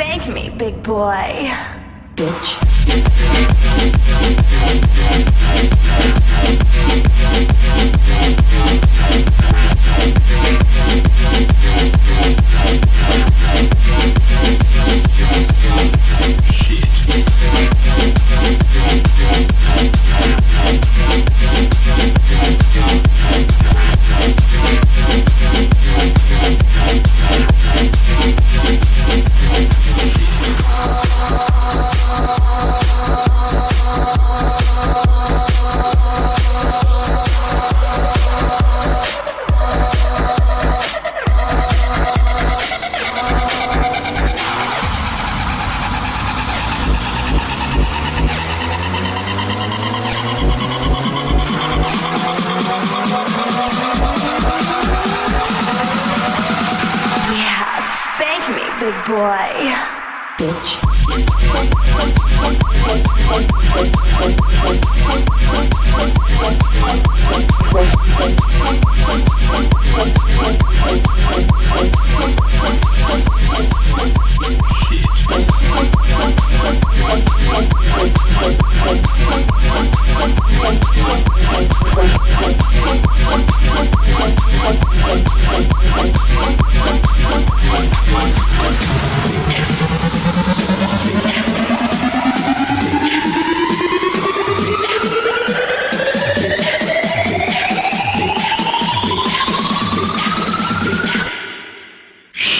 Spank me, big boy. Bitch. Big boy. bitch.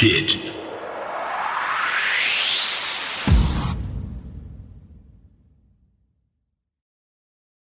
Shit.